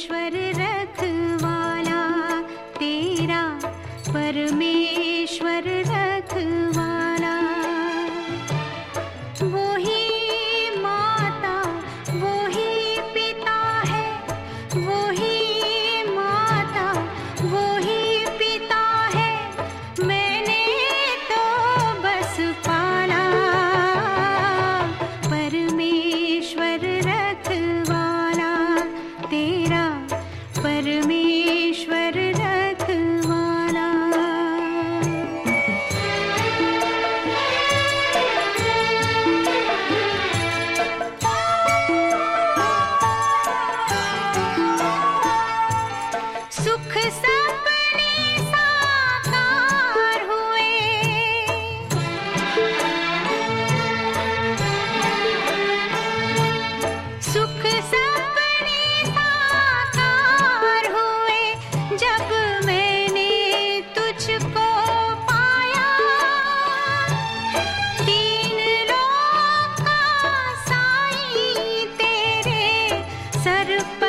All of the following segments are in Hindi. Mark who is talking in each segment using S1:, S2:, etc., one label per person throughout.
S1: परमेश्वर रखवाला तेरा परमेश्वर रखवाला सर पर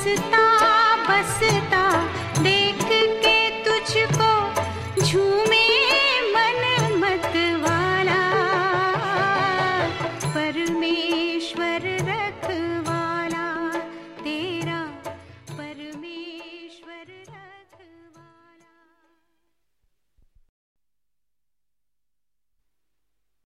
S1: बसता बसता।